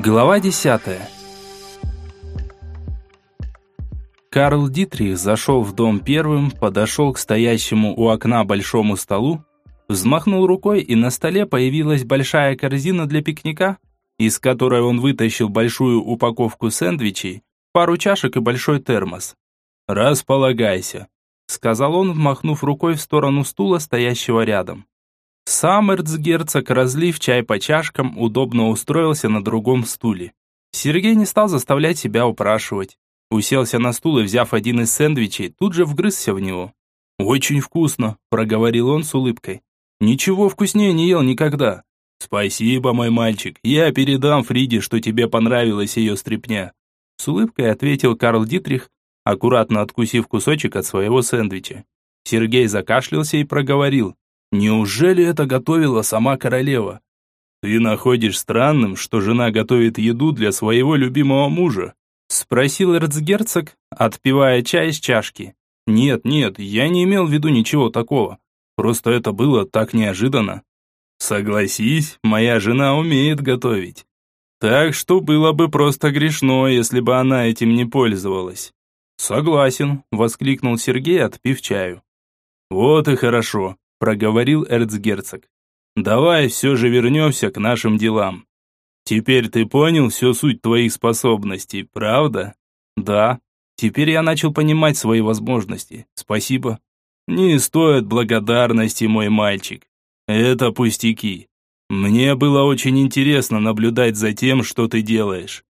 Глава 10. Карл Дитрих зашел в дом первым, подошел к стоящему у окна большому столу, взмахнул рукой, и на столе появилась большая корзина для пикника, из которой он вытащил большую упаковку сэндвичей, пару чашек и большой термос. «Располагайся», — сказал он, махнув рукой в сторону стула, стоящего рядом. Сам эрцгерцог, разлив чай по чашкам, удобно устроился на другом стуле. Сергей не стал заставлять себя упрашивать. Уселся на стул и, взяв один из сэндвичей, тут же вгрызся в него. «Очень вкусно», – проговорил он с улыбкой. «Ничего вкуснее не ел никогда». «Спасибо, мой мальчик, я передам Фриде, что тебе понравилась ее стряпня». С улыбкой ответил Карл Дитрих, аккуратно откусив кусочек от своего сэндвича. Сергей закашлялся и проговорил. Неужели это готовила сама королева? Ты находишь странным, что жена готовит еду для своего любимого мужа? Спросил эрцгерцог, отпивая чай из чашки. Нет, нет, я не имел в виду ничего такого. Просто это было так неожиданно. Согласись, моя жена умеет готовить. Так что было бы просто грешно, если бы она этим не пользовалась. Согласен, воскликнул Сергей, отпив чаю. Вот и хорошо проговорил эрцгерцог. «Давай все же вернемся к нашим делам. Теперь ты понял всю суть твоих способностей, правда?» «Да. Теперь я начал понимать свои возможности. Спасибо». «Не стоит благодарности, мой мальчик. Это пустяки. Мне было очень интересно наблюдать за тем, что ты делаешь.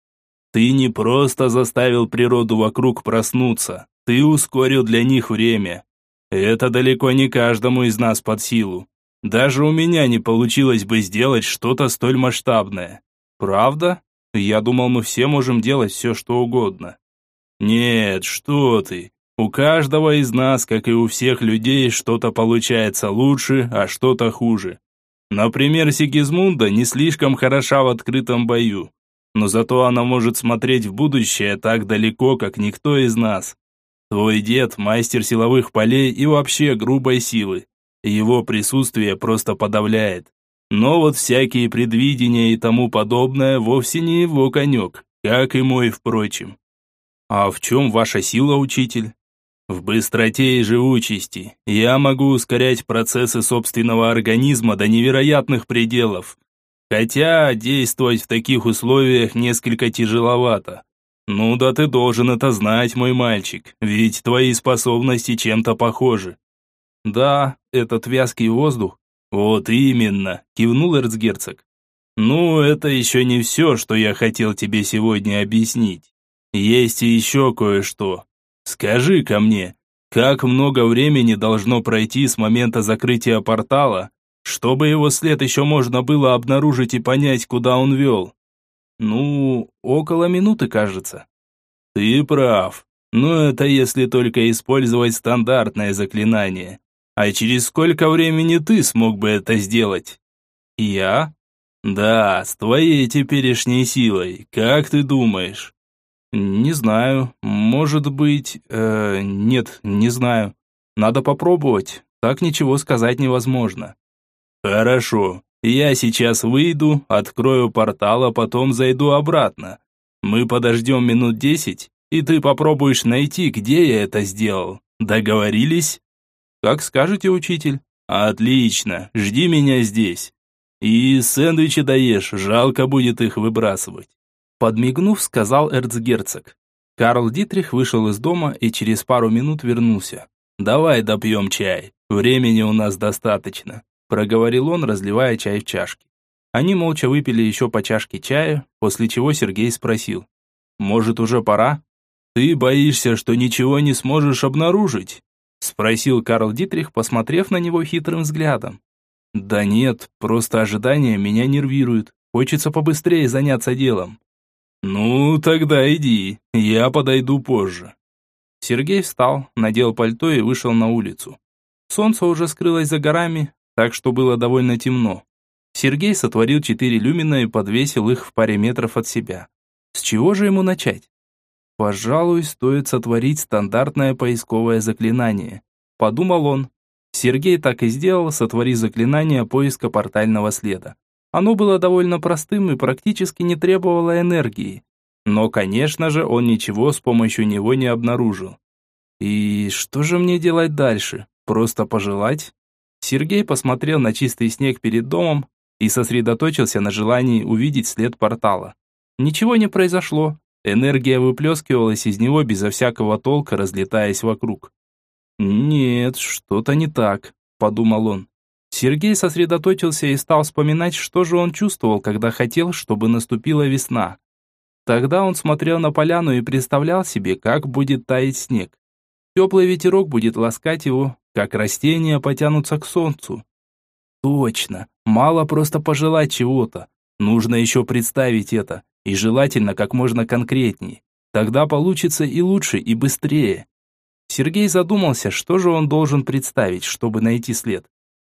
Ты не просто заставил природу вокруг проснуться, ты ускорил для них время. Это далеко не каждому из нас под силу. Даже у меня не получилось бы сделать что-то столь масштабное. Правда? Я думал, мы все можем делать все, что угодно. Нет, что ты. У каждого из нас, как и у всех людей, что-то получается лучше, а что-то хуже. Например, Сигизмунда не слишком хороша в открытом бою, но зато она может смотреть в будущее так далеко, как никто из нас. Твой дед – мастер силовых полей и вообще грубой силы. Его присутствие просто подавляет. Но вот всякие предвидения и тому подобное вовсе не его конек, как и мой, впрочем. А в чем ваша сила, учитель? В быстроте и живучести. Я могу ускорять процессы собственного организма до невероятных пределов. Хотя действовать в таких условиях несколько тяжеловато. «Ну да ты должен это знать, мой мальчик, ведь твои способности чем-то похожи». «Да, этот вязкий воздух». «Вот именно», – кивнул эрцгерцог. «Ну, это еще не все, что я хотел тебе сегодня объяснить. Есть и еще кое-что. скажи ко мне, как много времени должно пройти с момента закрытия портала, чтобы его след еще можно было обнаружить и понять, куда он вел?» Ну, около минуты, кажется. Ты прав. Но это если только использовать стандартное заклинание. А через сколько времени ты смог бы это сделать? Я? Да, с твоей теперешней силой. Как ты думаешь? Не знаю. Может быть... Э, нет, не знаю. Надо попробовать. Так ничего сказать невозможно. Хорошо. Я сейчас выйду, открою портал, а потом зайду обратно. Мы подождем минут десять, и ты попробуешь найти, где я это сделал. Договорились? Как скажете, учитель. Отлично, жди меня здесь. И сэндвичи даешь, жалко будет их выбрасывать. Подмигнув, сказал эрцгерцог. Карл Дитрих вышел из дома и через пару минут вернулся. «Давай допьем чай, времени у нас достаточно» проговорил он, разливая чай в чашки. Они молча выпили еще по чашке чая, после чего Сергей спросил. «Может, уже пора?» «Ты боишься, что ничего не сможешь обнаружить?» Спросил Карл Дитрих, посмотрев на него хитрым взглядом. «Да нет, просто ожидание меня нервирует. Хочется побыстрее заняться делом». «Ну, тогда иди, я подойду позже». Сергей встал, надел пальто и вышел на улицу. Солнце уже скрылось за горами, так что было довольно темно. Сергей сотворил четыре люмина и подвесил их в паре метров от себя. С чего же ему начать? Пожалуй, стоит сотворить стандартное поисковое заклинание. Подумал он. Сергей так и сделал, сотворив заклинание поиска портального следа. Оно было довольно простым и практически не требовало энергии. Но, конечно же, он ничего с помощью него не обнаружил. И что же мне делать дальше? Просто пожелать? Сергей посмотрел на чистый снег перед домом и сосредоточился на желании увидеть след портала. Ничего не произошло. Энергия выплескивалась из него безо всякого толка, разлетаясь вокруг. «Нет, что-то не так», – подумал он. Сергей сосредоточился и стал вспоминать, что же он чувствовал, когда хотел, чтобы наступила весна. Тогда он смотрел на поляну и представлял себе, как будет таять снег. Теплый ветерок будет ласкать его, как растения потянутся к солнцу. Точно, мало просто пожелать чего-то. Нужно еще представить это, и желательно как можно конкретнее. Тогда получится и лучше, и быстрее. Сергей задумался, что же он должен представить, чтобы найти след.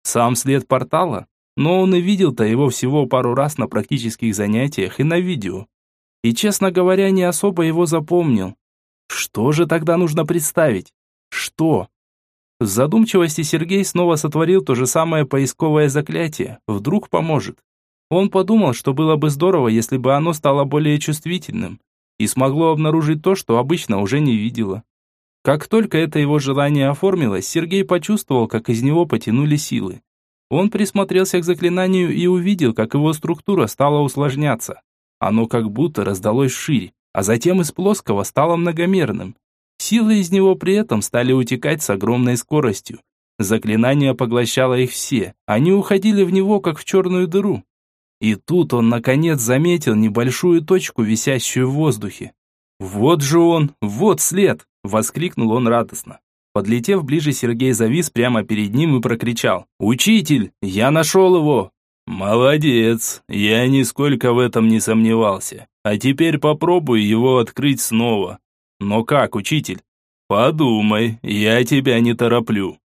Сам след портала? Но он и видел-то его всего пару раз на практических занятиях и на видео. И, честно говоря, не особо его запомнил. Что же тогда нужно представить? Что? В задумчивости Сергей снова сотворил то же самое поисковое заклятие. Вдруг поможет. Он подумал, что было бы здорово, если бы оно стало более чувствительным и смогло обнаружить то, что обычно уже не видело. Как только это его желание оформилось, Сергей почувствовал, как из него потянули силы. Он присмотрелся к заклинанию и увидел, как его структура стала усложняться. Оно как будто раздалось шире, а затем из плоского стало многомерным. Силы из него при этом стали утекать с огромной скоростью. Заклинание поглощало их все, они уходили в него, как в черную дыру. И тут он, наконец, заметил небольшую точку, висящую в воздухе. «Вот же он! Вот след!» – воскликнул он радостно. Подлетев ближе, Сергей завис прямо перед ним и прокричал. «Учитель, я нашел его!» «Молодец! Я нисколько в этом не сомневался. А теперь попробуй его открыть снова. Но как, учитель?» «Подумай, я тебя не тороплю».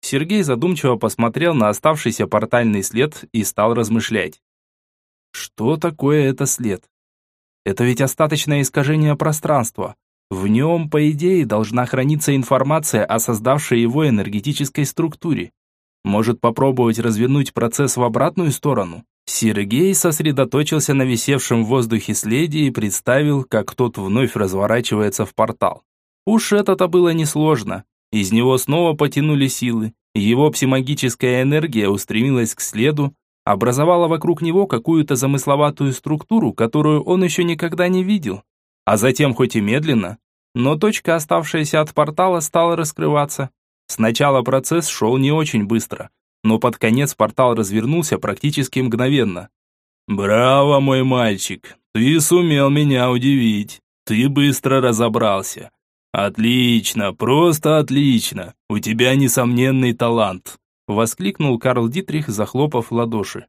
Сергей задумчиво посмотрел на оставшийся портальный след и стал размышлять. Что такое это след? Это ведь остаточное искажение пространства. В нем, по идее, должна храниться информация о создавшей его энергетической структуре. Может попробовать развернуть процесс в обратную сторону? Сергей сосредоточился на висевшем в воздухе следе и представил, как тот вновь разворачивается в портал. Уж это-то было несложно. Из него снова потянули силы. Его псимагическая энергия устремилась к следу, образовала вокруг него какую-то замысловатую структуру, которую он еще никогда не видел. А затем, хоть и медленно, но точка, оставшаяся от портала, стала раскрываться. Сначала процесс шел не очень быстро, но под конец портал развернулся практически мгновенно. «Браво, мой мальчик! Ты сумел меня удивить! Ты быстро разобрался! Отлично, просто отлично! У тебя несомненный талант!» Воскликнул Карл Дитрих, захлопав ладоши.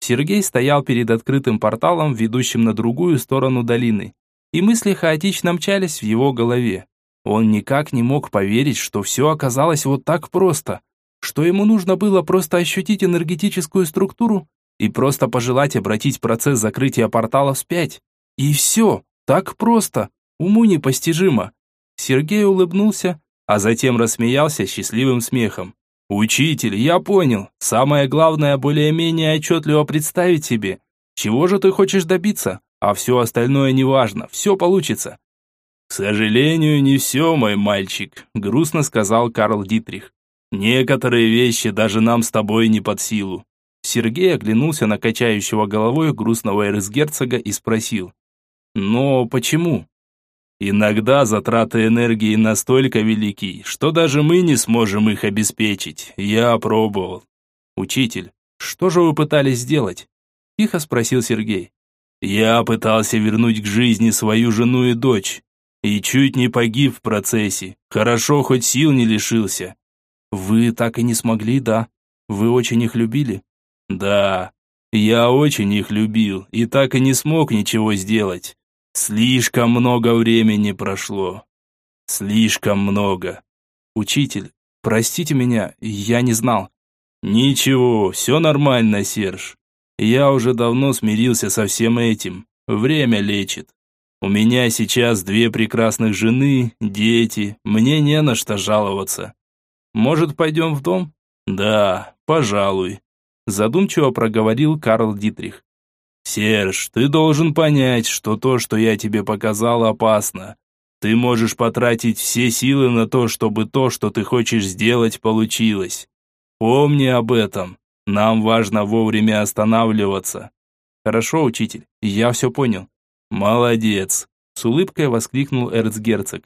Сергей стоял перед открытым порталом, ведущим на другую сторону долины. И мысли хаотично мчались в его голове. Он никак не мог поверить, что все оказалось вот так просто. Что ему нужно было просто ощутить энергетическую структуру и просто пожелать обратить процесс закрытия портала вспять. И все, так просто, уму непостижимо. Сергей улыбнулся, а затем рассмеялся счастливым смехом. «Учитель, я понял. Самое главное более-менее отчетливо представить себе, чего же ты хочешь добиться, а все остальное неважно, все получится». «К сожалению, не все, мой мальчик», – грустно сказал Карл Дитрих. «Некоторые вещи даже нам с тобой не под силу». Сергей оглянулся на качающего головой грустного эрцгерцога и спросил. «Но почему?» Иногда затраты энергии настолько велики, что даже мы не сможем их обеспечить. Я пробовал. Учитель, что же вы пытались сделать? Тихо спросил Сергей. Я пытался вернуть к жизни свою жену и дочь. И чуть не погиб в процессе. Хорошо, хоть сил не лишился. Вы так и не смогли, да? Вы очень их любили? Да, я очень их любил и так и не смог ничего сделать. Слишком много времени прошло. Слишком много. Учитель, простите меня, я не знал. Ничего, все нормально, Серж. Я уже давно смирился со всем этим. Время лечит. У меня сейчас две прекрасных жены, дети, мне не на что жаловаться. Может, пойдем в дом? Да, пожалуй. задумчиво проговорил Карл Дитрих. «Серж, ты должен понять, что то, что я тебе показал, опасно. Ты можешь потратить все силы на то, чтобы то, что ты хочешь сделать, получилось. Помни об этом. Нам важно вовремя останавливаться». «Хорошо, учитель, я все понял». «Молодец!» – с улыбкой воскликнул эрцгерцог.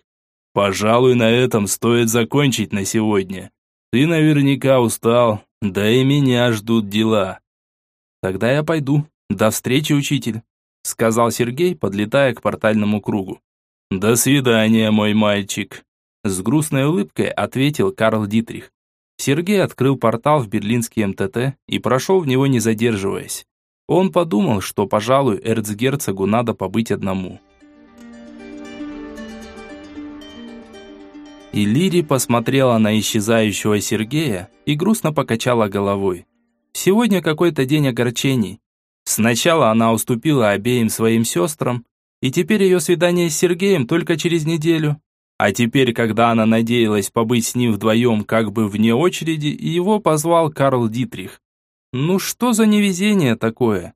«Пожалуй, на этом стоит закончить на сегодня. Ты наверняка устал, да и меня ждут дела». «Тогда я пойду. До встречи, учитель», – сказал Сергей, подлетая к портальному кругу. «До свидания, мой мальчик», – с грустной улыбкой ответил Карл Дитрих. Сергей открыл портал в берлинский МТТ и прошел в него не задерживаясь. Он подумал, что, пожалуй, эрцгерцогу надо побыть одному. И Лири посмотрела на исчезающего Сергея и грустно покачала головой. Сегодня какой-то день огорчений. Сначала она уступила обеим своим сестрам, и теперь ее свидание с Сергеем только через неделю. А теперь, когда она надеялась побыть с ним вдвоем как бы вне очереди, его позвал Карл Дитрих. Ну что за невезение такое?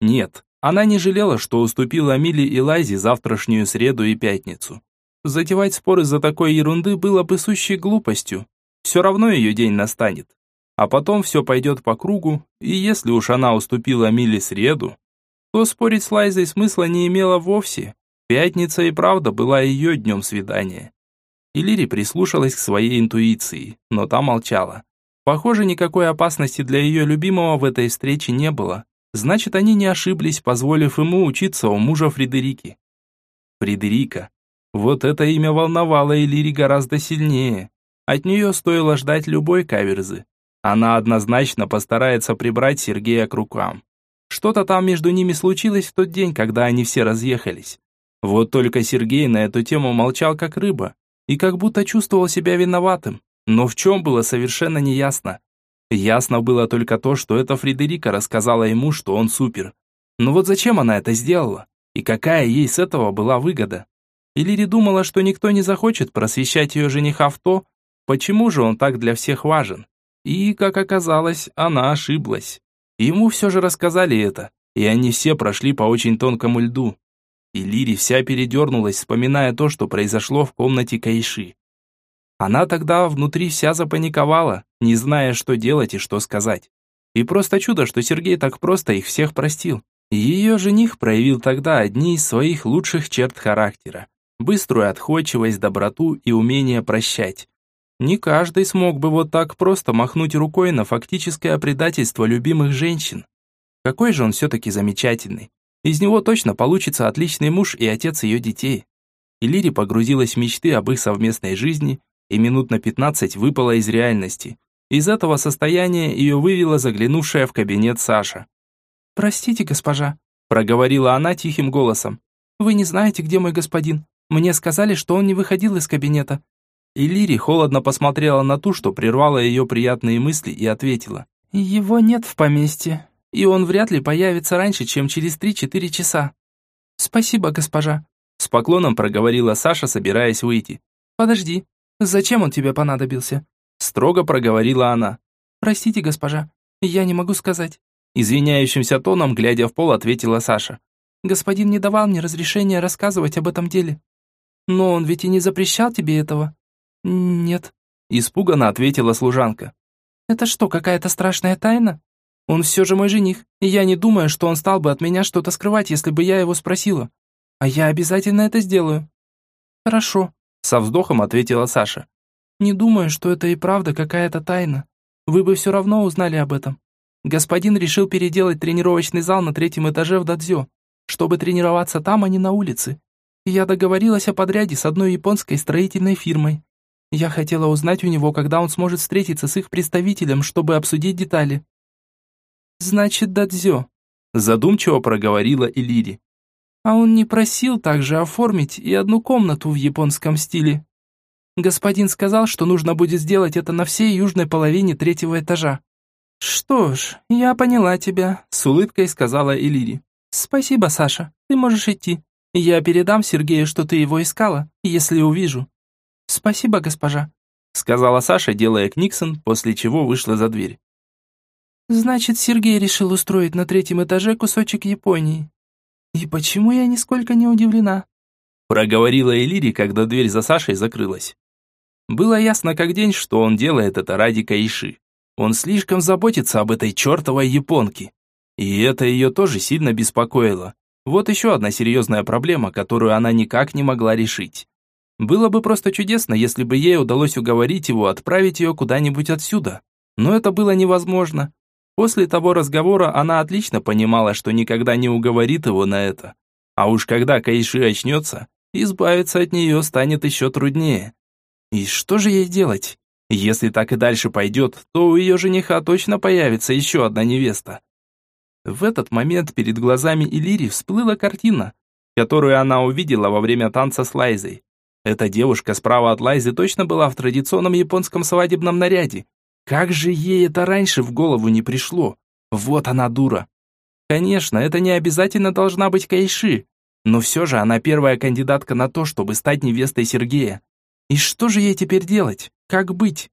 Нет, она не жалела, что уступила Миле и Лайзе завтрашнюю среду и пятницу. Затевать споры за такой ерунды было бы сущей глупостью. Все равно ее день настанет. А потом все пойдет по кругу, и если уж она уступила Миле среду, то спорить с Лайзой смысла не имело вовсе. Пятница и правда была ее днем свидания. Иллири прислушалась к своей интуиции, но та молчала. Похоже, никакой опасности для ее любимого в этой встрече не было. Значит, они не ошиблись, позволив ему учиться у мужа Фредерики. Фредерика. Вот это имя волновало Элири гораздо сильнее. От нее стоило ждать любой каверзы. Она однозначно постарается прибрать Сергея к рукам. Что-то там между ними случилось в тот день, когда они все разъехались. Вот только Сергей на эту тему молчал как рыба и как будто чувствовал себя виноватым. Но в чем было совершенно неясно. Ясно было только то, что эта Фредерика рассказала ему, что он супер. Но вот зачем она это сделала? И какая ей с этого была выгода? Илири думала, что никто не захочет просвещать ее жениха в то, почему же он так для всех важен. И, как оказалось, она ошиблась. Ему все же рассказали это, и они все прошли по очень тонкому льду. И вся передернулась, вспоминая то, что произошло в комнате Кайши. Она тогда внутри вся запаниковала, не зная, что делать и что сказать. И просто чудо, что Сергей так просто их всех простил. Ее жених проявил тогда одни из своих лучших черт характера. Быструю отходчивость, доброту и умение прощать. Не каждый смог бы вот так просто махнуть рукой на фактическое предательство любимых женщин. Какой же он все-таки замечательный. Из него точно получится отличный муж и отец ее детей. И Лири погрузилась в мечты об их совместной жизни и минут на 15 выпала из реальности. Из этого состояния ее вывела заглянувшая в кабинет Саша. «Простите, госпожа», – проговорила она тихим голосом. «Вы не знаете, где мой господин? Мне сказали, что он не выходил из кабинета». И Лири холодно посмотрела на ту, что прервала ее приятные мысли, и ответила. «Его нет в поместье, и он вряд ли появится раньше, чем через три-четыре часа». «Спасибо, госпожа», – с поклоном проговорила Саша, собираясь выйти. «Подожди, «Зачем он тебе понадобился?» Строго проговорила она. «Простите, госпожа, я не могу сказать». Извиняющимся тоном, глядя в пол, ответила Саша. «Господин не давал мне разрешения рассказывать об этом деле». «Но он ведь и не запрещал тебе этого?» «Нет», – испуганно ответила служанка. «Это что, какая-то страшная тайна? Он все же мой жених, и я не думаю, что он стал бы от меня что-то скрывать, если бы я его спросила. А я обязательно это сделаю». «Хорошо», со вздохом ответила Саша. «Не думаю, что это и правда какая-то тайна. Вы бы все равно узнали об этом. Господин решил переделать тренировочный зал на третьем этаже в Дадзё, чтобы тренироваться там, а не на улице. Я договорилась о подряде с одной японской строительной фирмой. Я хотела узнать у него, когда он сможет встретиться с их представителем, чтобы обсудить детали». «Значит, Дадзё», задумчиво проговорила Илири. А он не просил также оформить и одну комнату в японском стиле. Господин сказал, что нужно будет сделать это на всей южной половине третьего этажа. «Что ж, я поняла тебя», — с улыбкой сказала Элири. «Спасибо, Саша, ты можешь идти. Я передам Сергею, что ты его искала, если увижу». «Спасибо, госпожа», — сказала Саша, делая книксон, после чего вышла за дверь. Значит, Сергей решил устроить на третьем этаже кусочек Японии. И почему я нисколько не удивлена? Проговорила Элири, когда дверь за Сашей закрылась. Было ясно как день, что он делает это ради Каиши. Он слишком заботится об этой чертовой японке. И это ее тоже сильно беспокоило. Вот еще одна серьезная проблема, которую она никак не могла решить. Было бы просто чудесно, если бы ей удалось уговорить его отправить ее куда-нибудь отсюда. Но это было невозможно. После того разговора она отлично понимала, что никогда не уговорит его на это. А уж когда Кайши очнется, избавиться от нее станет еще труднее. И что же ей делать? Если так и дальше пойдет, то у ее жениха точно появится еще одна невеста. В этот момент перед глазами Иллири всплыла картина, которую она увидела во время танца с Лайзой. Эта девушка справа от Лайзы точно была в традиционном японском свадебном наряде. Как же ей это раньше в голову не пришло? Вот она дура. Конечно, это не обязательно должна быть Кайши, но все же она первая кандидатка на то, чтобы стать невестой Сергея. И что же ей теперь делать? Как быть?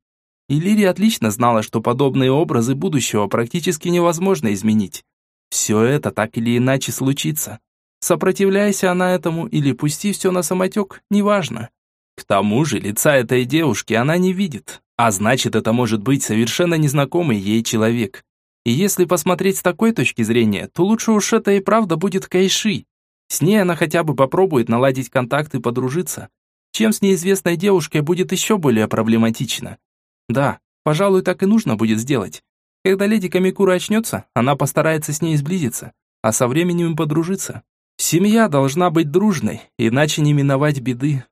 Иллири отлично знала, что подобные образы будущего практически невозможно изменить. Все это так или иначе случится. Сопротивляйся она этому или пусти все на самотек, неважно. К тому же лица этой девушки она не видит, а значит это может быть совершенно незнакомый ей человек. И если посмотреть с такой точки зрения, то лучше уж это и правда будет Кайши. С ней она хотя бы попробует наладить контакт и подружиться. Чем с неизвестной девушкой будет еще более проблематично. Да, пожалуй, так и нужно будет сделать. Когда леди Камикура очнется, она постарается с ней сблизиться, а со временем подружиться. Семья должна быть дружной, иначе не миновать беды.